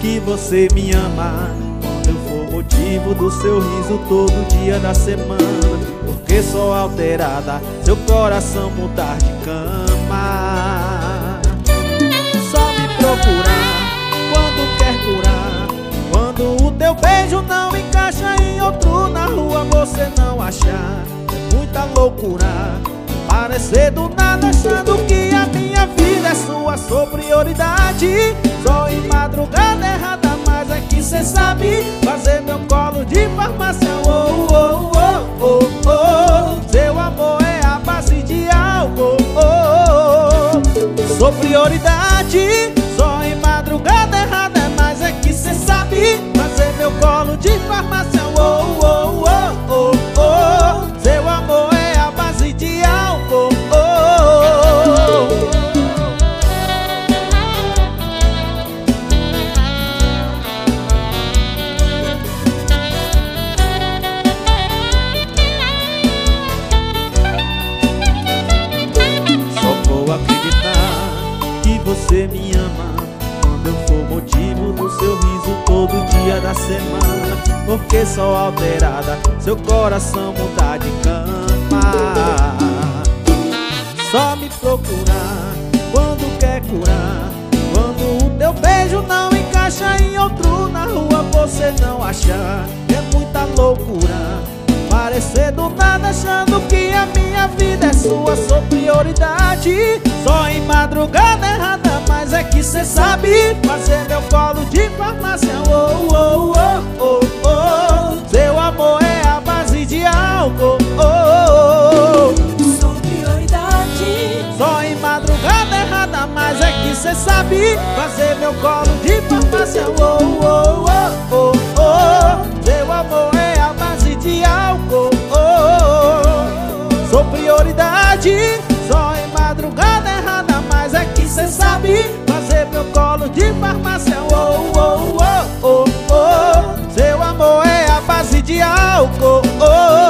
que você me ama. Quando eu for motivo do seu riso todo dia da semana Porque sou alterada, seu coração mudar de cama. Só me procurar quando quer curar. Quando o teu beijo não encaixa em outro na rua Você não achar, é muita loucura. Aparecer do nada achando que a minha vida é sua, sou prioridade Só em madrugada errada, mas é que cê sabe. Fazer meu colo de farmácia, oh, oh, oh, oh, oh Seu amor é a base de álcool, oh, oh, Sou prioridade, só em madrugada errada Mas é que cê sabe. Fazer meu colo de farmácia, você me ama. Quando eu for motivo do seu riso todo dia da semana. Porque sou alterada, seu coração mudar de cama. Só me procurar quando quer curar. Quando o teu beijo não encaixa em outro na rua Você não achar, é muita loucura Parecer do nada achando que a minha vida é sua Sou prioridade. Só em madrugada cê sabe fazer meu colo de farmácia. Oh, oh, oh, oh, oh. Seu amor é a base de álcool. Oh, oh, oh. Sou prioridade. Só em madrugada errada, mas é que cê sabe fazer meu colo de farmácia. Oh, oh, oh, oh, oh. Seu amor é a base de álcool. Oh, oh, oh. Sou prioridade sabe fazer meu colo de farmácia. Oh, oh, oh, oh, oh. Seu amor é a base de álcool. Oh, oh.